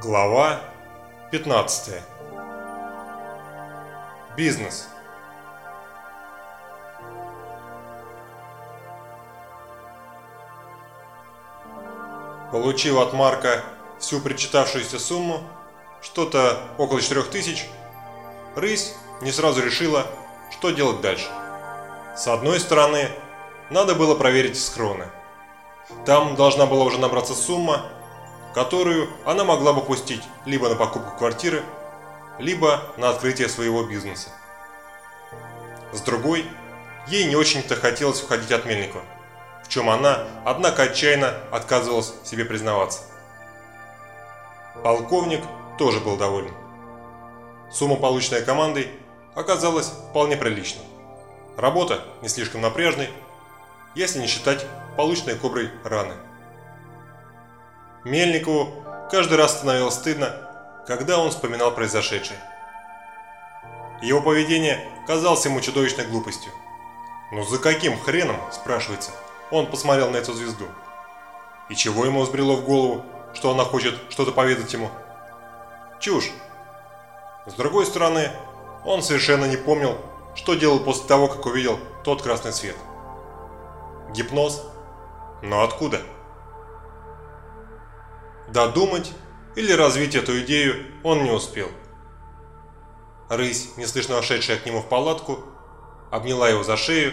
Глава 15. Бизнес. Получив от Марка всю причитавшуюся сумму, что-то около 4000, Рысь не сразу решила, что делать дальше. С одной стороны, надо было проверить скроны. Там должна была уже набраться сумма, которую она могла бы пустить либо на покупку квартиры, либо на открытие своего бизнеса. С другой, ей не очень-то хотелось уходить от Мельникова, в чем она, однако, отчаянно отказывалась себе признаваться. Полковник тоже был доволен. Сумма, полученная командой, оказалась вполне приличной. Работа не слишком напряжной, если не считать полученной коброй раны. Мельникову каждый раз становилось стыдно, когда он вспоминал произошедшее. Его поведение казалось ему чудовищной глупостью. Но за каким хреном, спрашивается, он посмотрел на эту звезду? И чего ему взбрело в голову, что она хочет что-то поведать ему? Чушь. С другой стороны, он совершенно не помнил, что делал после того, как увидел тот красный свет. Гипноз? Но откуда? Додумать или развить эту идею он не успел. Рысь, неслышно вошедшая к нему в палатку, обняла его за шею,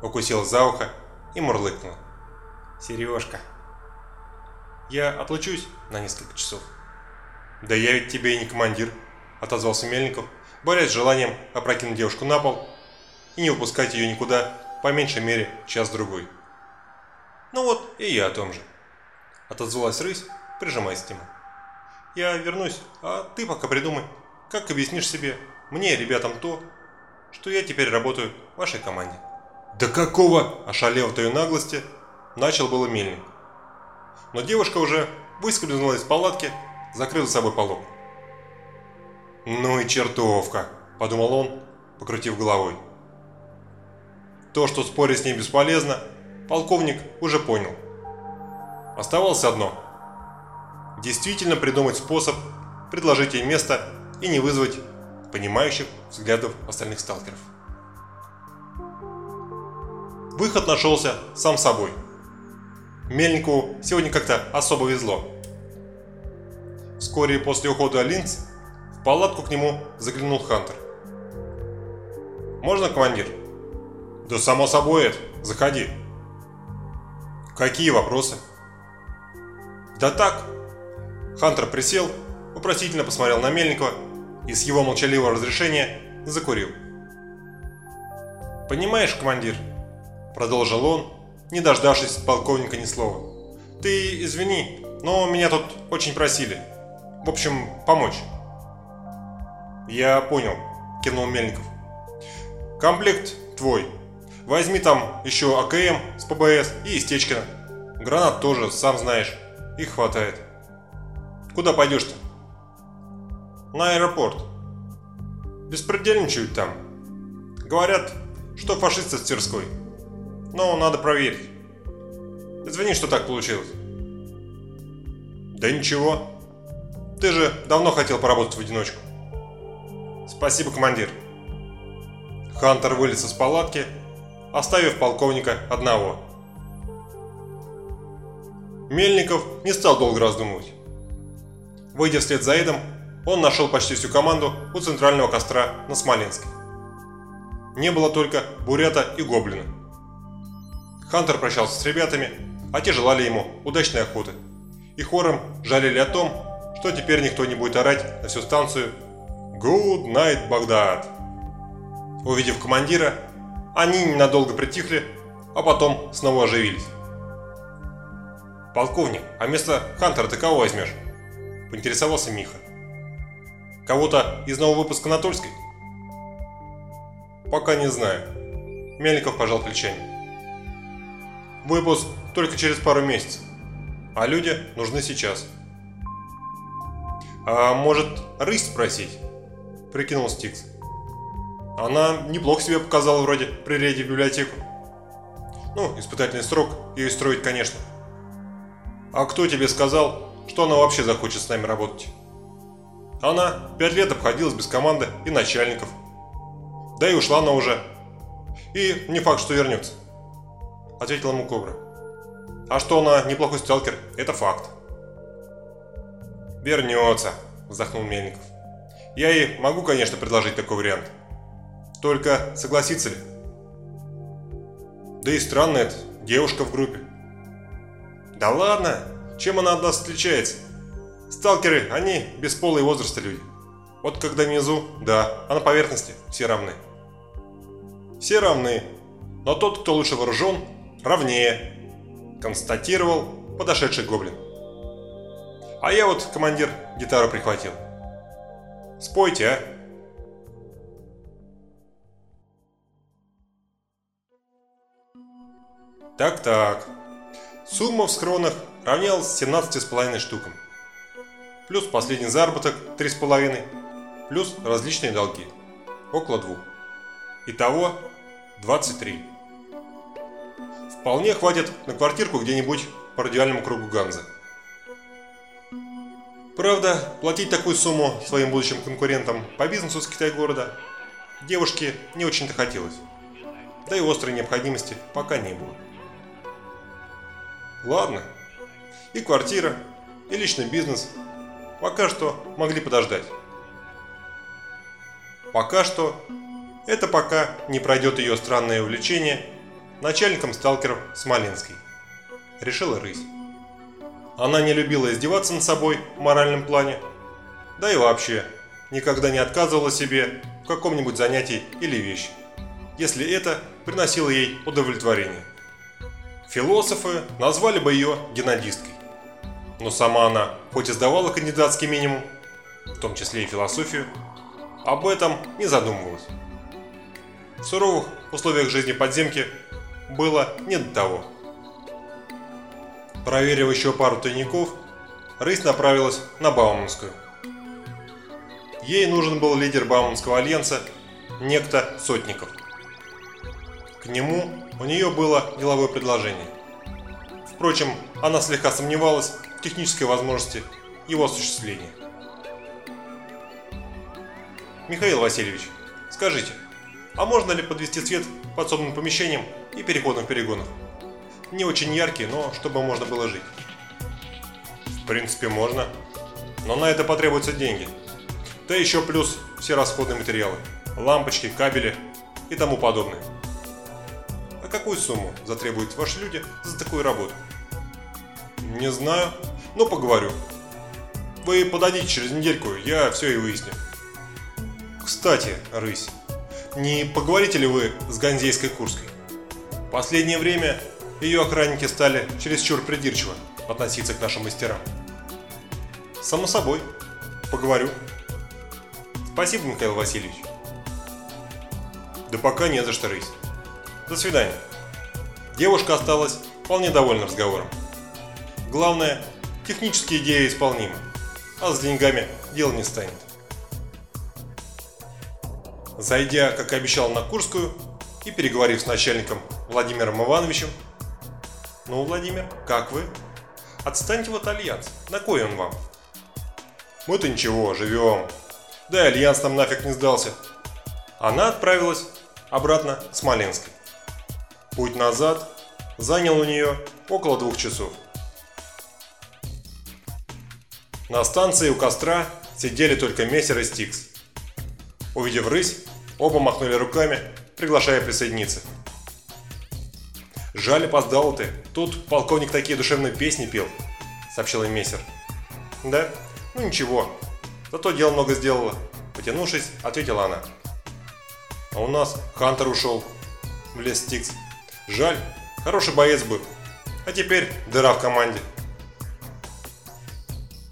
укусила за ухо и мурлыкнула. «Сережка, я отлучусь на несколько часов». «Да я ведь тебе и не командир», – отозвался Мельников, борясь с желанием опрокинуть девушку на пол и не выпускать ее никуда, по меньшей мере, час-другой. «Ну вот, и я о том же», – отозвалась рысь, прижимаясь к нему. «Я вернусь, а ты пока придумай, как объяснишь себе, мне и ребятам то, что я теперь работаю в вашей команде». «Да какого?» – ошалев ее наглости, начал было мельник. Но девушка уже выскользнула из палатки, закрыв за собой полог. «Ну и чертовка!» – подумал он, покрутив головой. То, что спорить с ней бесполезно, полковник уже понял. Оставалось одно – действительно придумать способ предложить ей место и не вызвать понимающих взглядов остальных сталкеров. Выход нашелся сам собой. Мельникову сегодня как-то особо везло. Вскоре после ухода Линц в палатку к нему заглянул Хантер. «Можно, командир?» «Да само собой, Эд, заходи». «Какие вопросы?» «Да так, Хантер присел, вопросительно посмотрел на Мельникова и с его молчаливого разрешения закурил. «Понимаешь, командир», – продолжил он, не дождавшись от полковника ни слова, – «ты извини, но меня тут очень просили. В общем, помочь». «Я понял», – кивнул Мельников. «Комплект твой. Возьми там еще АКМ с ПБС и Истечкина. Гранат тоже, сам знаешь, их хватает». Куда пойдешь-то? На аэропорт. Беспредельничают там. Говорят, что фашисты с Тверской. Но надо проверить. Извини, что так получилось. Да ничего. Ты же давно хотел поработать в одиночку. Спасибо, командир. Хантер вылез из палатки, оставив полковника одного. Мельников не стал долго раздумывать. Выйдя вслед за Эдом, он нашел почти всю команду у центрального костра на Смоленске. Не было только Бурята и Гоблина. Хантер прощался с ребятами, а те желали ему удачной охоты. И хором жалели о том, что теперь никто не будет орать на всю станцию «Good night, Багдад!». Увидев командира, они ненадолго притихли, а потом снова оживились. «Полковник, а вместо Хантера ты кого возьмешь?» Поинтересовался Миха. Кого-то из нового выпуска на Тульской? Пока не знаю. Мельников пожал плечами. Выпуск только через пару месяцев, а люди нужны сейчас. А может, рысь спросить? Прикинул Стикс. Она неплохо себе показала вроде при рейде в библиотеку. Ну, испытательный срок ей строить, конечно. А кто тебе сказал, что она вообще захочет с нами работать. Она пять лет обходилась без команды и начальников. Да и ушла она уже. И не факт, что вернется. Ответила ему Кобра. А что она неплохой сталкер, это факт. Вернется, вздохнул Мельников. Я ей могу, конечно, предложить такой вариант. Только согласится ли? Да и странно это, девушка в группе. Да ладно, чем она от нас отличается? Сталкеры, они бесполые возраста люди. Вот когда внизу, да, а на поверхности все равны. Все равны, но тот, кто лучше вооружен, равнее, констатировал подошедший гоблин. А я вот, командир, гитару прихватил. Спойте, а? Так-так. Сумма в схронах равнялась 17,5 штукам. Плюс последний заработок 3,5. Плюс различные долги. Около двух. Итого 23. Вполне хватит на квартирку где-нибудь по радиальному кругу Ганзы. Правда, платить такую сумму своим будущим конкурентам по бизнесу с Китай-города девушке не очень-то хотелось. Да и острой необходимости пока не было. Ладно, и квартира, и личный бизнес пока что могли подождать. Пока что это пока не пройдет ее странное увлечение начальником сталкеров Смоленской. Решила рысь. Она не любила издеваться над собой в моральном плане, да и вообще никогда не отказывала себе в каком-нибудь занятии или вещи, если это приносило ей удовлетворение. Философы назвали бы ее генадисткой, но сама она, хоть и сдавала кандидатский минимум, в том числе и философию, об этом не задумывалась. В суровых условиях жизни подземки было не до того. Проверив еще пару тайников, рысь направилась на Бауманскую. Ей нужен был лидер Бауманского альянса, некто Сотников. К нему у нее было деловое предложение. Впрочем, она слегка сомневалась технической возможности его осуществления. Михаил Васильевич, скажите, а можно ли подвести свет подсобным помещениям и переходам в перегонах? Не очень яркие, но чтобы можно было жить. В принципе, можно. Но на это потребуются деньги. Да еще плюс все расходные материалы. Лампочки, кабели и тому подобное. А какую сумму затребуют ваши люди за такую работу? Не знаю, но поговорю. Вы подадите через недельку, я все и выясню. Кстати, рысь, не поговорите ли вы с Ганзейской Курской? Последнее время ее охранники стали чересчур придирчиво относиться к нашим мастерам. Само собой, поговорю. Спасибо, Михаил Васильевич. Да пока не за что, рысь. До свидания. Девушка осталась вполне довольна разговором. Главное, технические идеи исполнимы, а с деньгами дело не станет. Зайдя, как обещал, на Курскую и переговорив с начальником Владимиром Ивановичем, «Ну, Владимир, как вы?» «Отстаньте вот Альянс. На кой он вам?» «Мы-то ничего, живем. Да и Альянс нам нафиг не сдался». Она отправилась обратно к Смоленской. Путь назад занял у нее около двух часов. На станции у костра сидели только Мессер и Стикс. Увидев рысь, оба махнули руками, приглашая присоединиться. «Жаль, опоздал ты. Тут полковник такие душевные песни пел», — сообщил им мессер. «Да? Ну ничего. Зато дел много сделала». Потянувшись, ответила она. «А у нас Хантер ушел», — влез Стикс. «Жаль, хороший боец был. А теперь дыра в команде».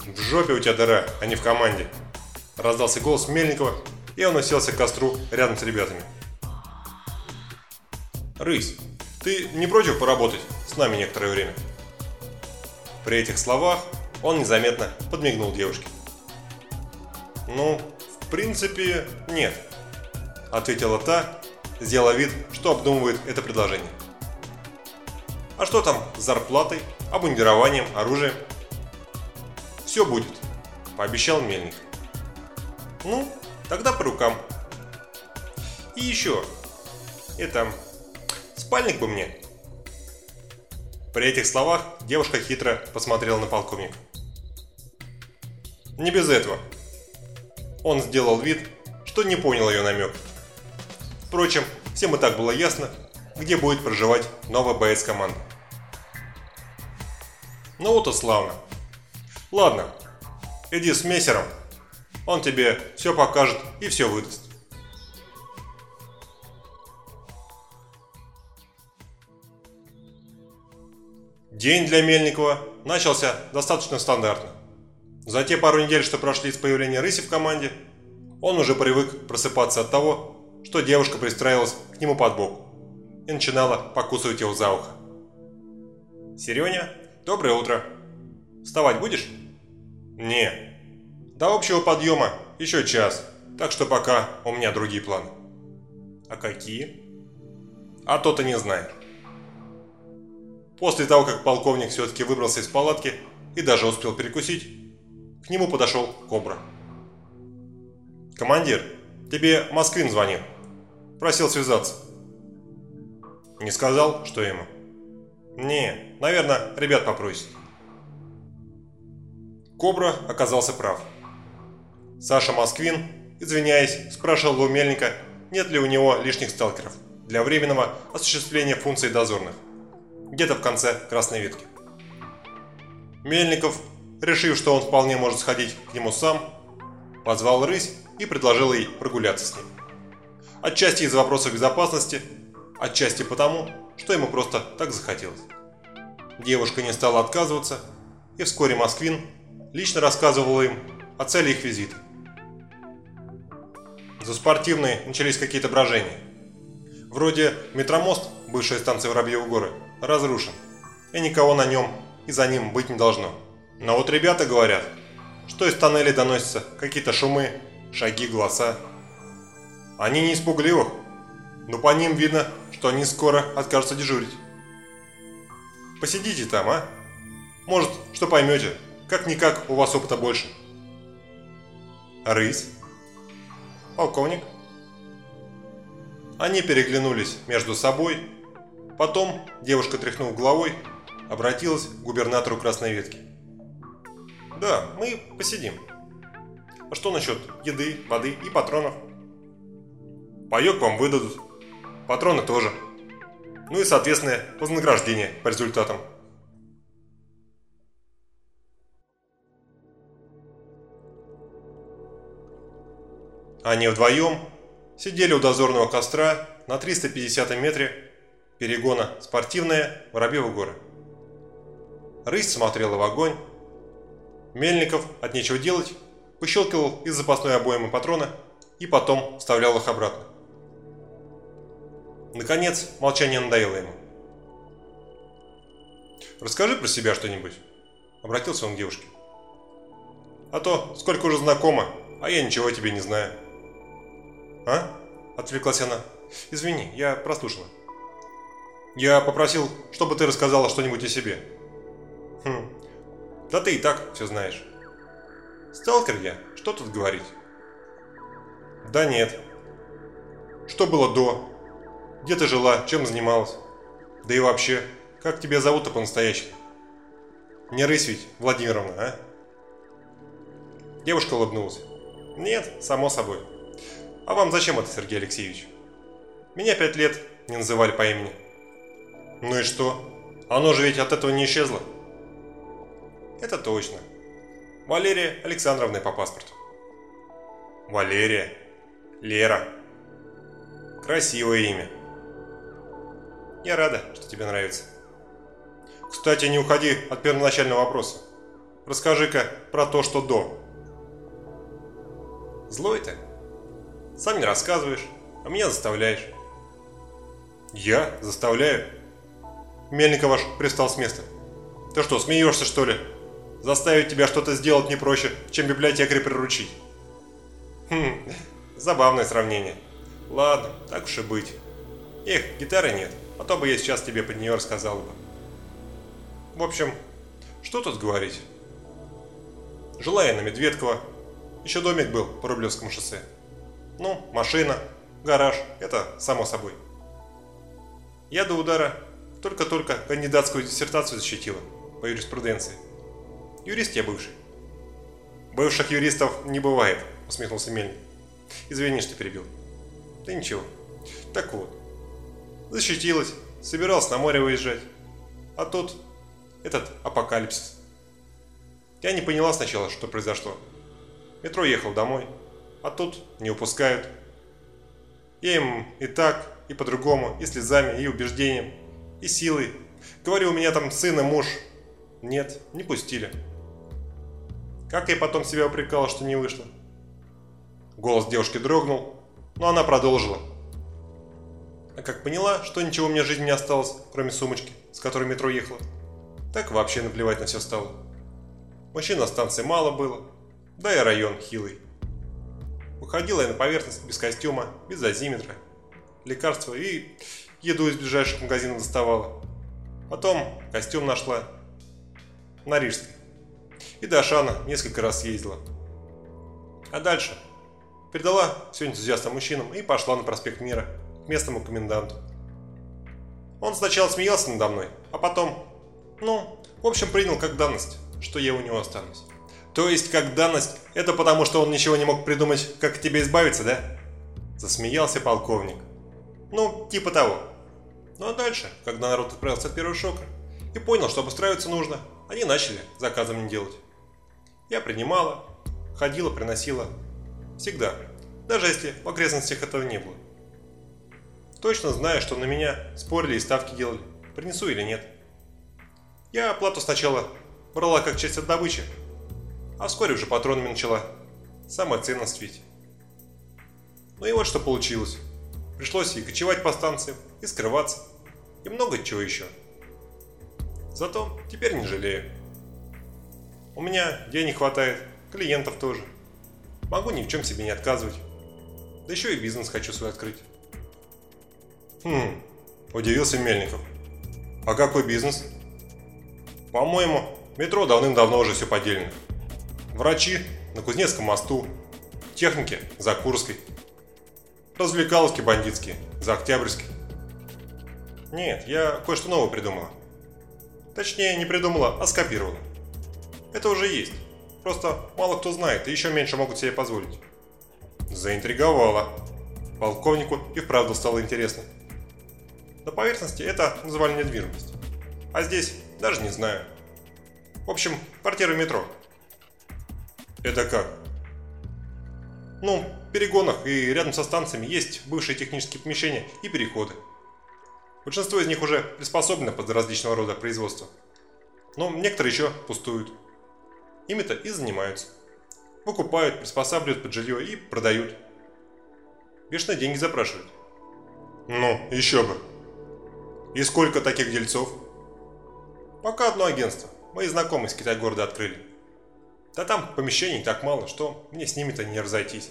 «В жопе у тебя дыра, а не в команде», — раздался голос Мельникова, и он уселся к костру рядом с ребятами. «Рысь, ты не против поработать с нами некоторое время?» При этих словах он незаметно подмигнул девушке. «Ну, в принципе, нет», – ответила та, сделала вид, что обдумывает это предложение. «А что там с зарплатой, обмундированием, оружием?» Все будет, пообещал Мельник. Ну, тогда по рукам. И еще. Это... Спальник бы мне. При этих словах девушка хитро посмотрела на полковника. Не без этого. Он сделал вид, что не понял ее намек. Впрочем, всем и так было ясно, где будет проживать новая боец команды. Ну вот и славно. Ладно, иди с мессером, он тебе все покажет и все выдаст. День для Мельникова начался достаточно стандартно. За те пару недель, что прошли с появления рыси в команде, он уже привык просыпаться от того, что девушка пристраивалась к нему под бок и начинала покусывать его за ухо. «Сереня, доброе утро. Вставать будешь?» «Не. До общего подъема еще час, так что пока у меня другие планы». «А какие?» «А то ты не знаешь». После того, как полковник все-таки выбрался из палатки и даже успел перекусить, к нему подошел Кобра. «Командир, тебе Москвин звонил. Просил связаться». «Не сказал, что ему?» «Не, наверное, ребят попросит». Кобра оказался прав. Саша Москвин, извиняясь, спрашивал у Мельника, нет ли у него лишних сталкеров для временного осуществления функций дозорных где-то в конце красной ветки. Мельников, решив, что он вполне может сходить к нему сам, позвал рысь и предложил ей прогуляться с ним. Отчасти из-за вопросов безопасности, отчасти потому, что ему просто так захотелось. Девушка не стала отказываться, и вскоре Москвин лично рассказывала им о цели их визита. За спортивной начались какие-то брожения. Вроде метромост, бывшая станция Воробьевы горы, разрушен, и никого на нем и за ним быть не должно. Но вот ребята говорят, что из тоннелей доносятся какие-то шумы, шаги, голоса. Они не испугливых, но по ним видно, что они скоро откажутся дежурить. Посидите там, а? Может, что поймете, как-никак у вас опыта больше. Рысь? Полковник? Они переглянулись между собой Потом девушка, тряхнув головой, обратилась к губернатору Красной Ветки. «Да, мы посидим. А что насчет еды, воды и патронов?» «Паёк вам выдадут. Патроны тоже. Ну и, соответственно, вознаграждение по результатам». Они вдвоем сидели у дозорного костра на 350 метре перегона спортивная Воробьевы горы. Рысь смотрела в огонь. Мельников от нечего делать выщелкивал из запасной обоймы патрона и потом вставлял их обратно. Наконец, молчание надоело ему. «Расскажи про себя что-нибудь», — обратился он к девушке. «А то сколько уже знакомо, а я ничего о тебе не знаю». «А?» — отвлеклась она. «Извини, я прослушала». Я попросил, чтобы ты рассказала что-нибудь о себе. Хм. Да ты и так все знаешь. Сталкер я, что тут говорить? Да нет. Что было до? Где ты жила, чем занималась? Да и вообще, как тебя зовут-то по-настоящему? Не рысь ведь, Владимировна, а? Девушка улыбнулась. Нет, само собой. А вам зачем это, Сергей Алексеевич? Меня пять лет не называли по имени. Ну и что? Оно же ведь от этого не исчезло. Это точно. Валерия Александровна по паспорту. Валерия. Лера. Красивое имя. Я рада, что тебе нравится. Кстати, не уходи от первоначального вопроса. Расскажи-ка про то, что до. Злой ты? Сам не рассказываешь, а меня заставляешь. Я заставляю? Мельников аж пристал с места. Ты что, смеешься что ли? Заставить тебя что-то сделать не проще, чем библиотекаря приручить. Хм, забавное сравнение. Ладно, так уж и быть. Эх, гитары нет, а то бы я сейчас тебе под нее рассказал бы. В общем, что тут говорить? Жила я на Медведково. Еще домик был по Рублевскому шоссе. Ну, машина, гараж, это само собой. Я до удара только-только кандидатскую диссертацию защитила по юриспруденции. Юрист я бывший. Бывших юристов не бывает, усмехнулся Мельник. Извини, что перебил. Да ничего. Так вот. Защитилась, собиралась на море выезжать. А тут этот апокалипсис. Я не поняла сначала, что произошло. Метро ехал домой, а тут не упускают. Я им и так, и по-другому, и слезами, и убеждением, и силой. Говорю, у меня там сын и муж. Нет, не пустили. Как я потом себя упрекала, что не вышло. Голос девушки дрогнул, но она продолжила. А как поняла, что ничего у меня в жизни не осталось, кроме сумочки, с которой метро ехала, так вообще наплевать на все стало. Мужчин на станции мало было, да и район хилый. Выходила я на поверхность без костюма, без дозиметра, лекарства и еду из ближайших магазинов доставала. Потом костюм нашла на Рижской. И до Ашана несколько раз съездила. А дальше передала все энтузиастам мужчинам и пошла на проспект Мира к местному коменданту. Он сначала смеялся надо мной, а потом, ну, в общем, принял как данность, что я у него останусь. То есть, как данность, это потому, что он ничего не мог придумать, как от тебя избавиться, да? Засмеялся полковник. Ну, типа того. Ну а дальше, когда народ отправился от первого шока и понял, что обустраиваться нужно, они начали заказом не делать. Я принимала, ходила, приносила. Всегда. Даже если в окрестностях этого не было. Точно знаю, что на меня спорили и ставки делали, принесу или нет. Я оплату сначала брала как часть от добычи, а вскоре уже патронами начала. Самая ценность ведь. Ну и вот что получилось. Пришлось и кочевать по станциям, и скрываться, и много чего еще. Зато теперь не жалею. У меня денег хватает, клиентов тоже. Могу ни в чем себе не отказывать. Да еще и бизнес хочу свой открыть. Хм, удивился Мельников. А какой бизнес? По-моему, метро давным-давно уже все поделено. Врачи на Кузнецком мосту, техники за Курской, развлекаловки бандитские за Октябрьской. Нет, я кое-что новое придумала. Точнее, не придумала, а скопировала. Это уже есть. Просто мало кто знает и еще меньше могут себе позволить. Заинтриговала. Полковнику и вправду стало интересно. На поверхности это называли недвижимость. А здесь даже не знаю. В общем, квартира метро. Это как? Ну, в перегонах и рядом со станциями есть бывшие технические помещения и переходы. Большинство из них уже приспособлены под различного рода производства. Но некоторые еще пустуют. Ими-то и занимаются. Выкупают, приспосабливают под жилье и продают. Бешеные деньги запрашивают. Ну, еще бы. И сколько таких дельцов? Пока одно агентство. Мои знакомые из Китай-города открыли. Да там помещений так мало, что мне с ними-то не разойтись.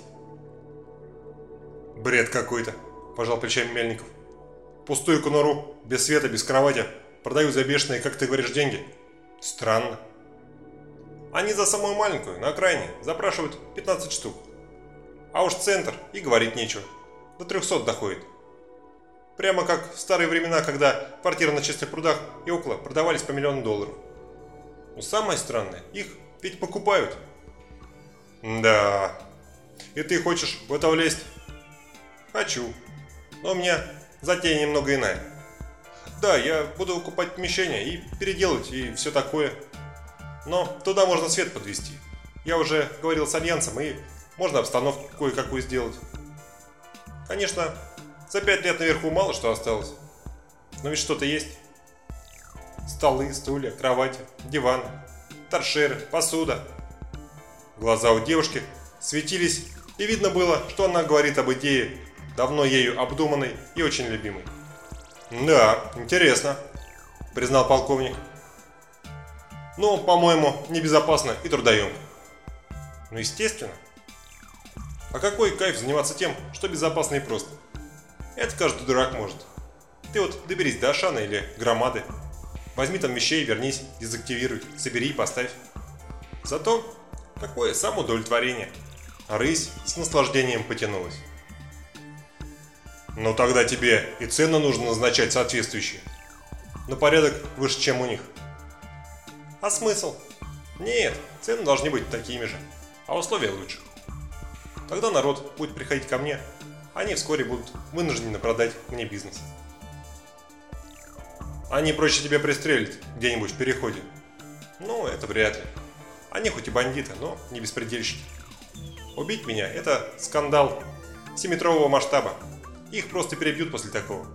Бред какой-то, пожал плечами Мельников. Пустую конуру, без света, без кровати, продаю за бешеные, как ты говоришь, деньги. Странно. Они за самую маленькую, на окраине, запрашивают 15 штук. А уж центр, и говорить нечего. До 300 доходит. Прямо как в старые времена, когда квартиры на чистых прудах и около продавались по миллиону долларов. Но самое странное, их ведь покупают. Да. И ты хочешь в это влезть? Хочу. Но у меня затея немного иная. Да, я буду выкупать помещение и переделать и все такое. Но туда можно свет подвести. Я уже говорил с Альянсом и можно обстановку кое-какую сделать. Конечно, за пять лет наверху мало что осталось. Но ведь что-то есть. Столы, стулья, кровати, диваны, торшеры, посуда. Глаза у девушки светились, и видно было, что она говорит об идее, давно ею обдуманной и очень любимой. «Да, интересно», – признал полковник. «Ну, по-моему, небезопасно и трудоемко». «Ну, естественно. А какой кайф заниматься тем, что безопасно и просто?» Это каждый дурак может. Ты вот доберись до Ашана или Громады. Возьми там вещей, вернись, дезактивируй, собери и поставь. Зато Какое самоудовлетворение. Рысь с наслаждением потянулась. Но тогда тебе и цены нужно назначать соответствующие. На порядок выше, чем у них. А смысл? Нет, цены должны быть такими же, а условия лучше. Тогда народ будет приходить ко мне, они вскоре будут вынуждены продать мне бизнес. Они проще тебя пристрелить где-нибудь в переходе. Ну, это вряд ли. Они хоть и бандиты, но не беспредельщики. Убить меня – это скандал семиметрового масштаба. Их просто перебьют после такого.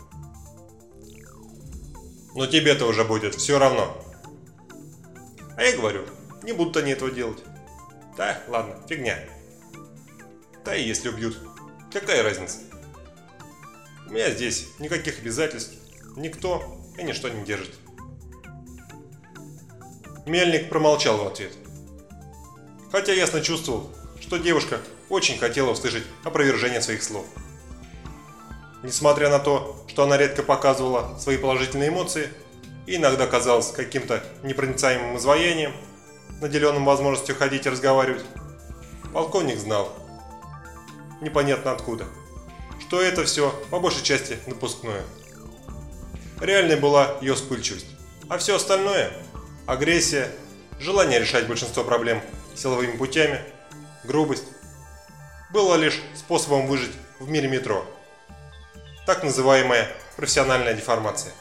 Но тебе-то уже будет все равно. А я говорю, не будут они этого делать. Да, ладно, фигня. Да и если убьют, какая разница? У меня здесь никаких обязательств, никто и ничто не держит. Мельник промолчал в ответ. Хотя ясно чувствовал, что девушка очень хотела услышать опровержение своих слов. Несмотря на то, что она редко показывала свои положительные эмоции и иногда казалась каким-то непроницаемым изваянием, наделенным возможностью ходить и разговаривать, полковник знал, непонятно откуда, что это все по большей части напускное. Реальной была ее вспыльчивость, а все остальное – агрессия, желание решать большинство проблем силовыми путями, грубость – было лишь способом выжить в мире метро – так называемая профессиональная деформация.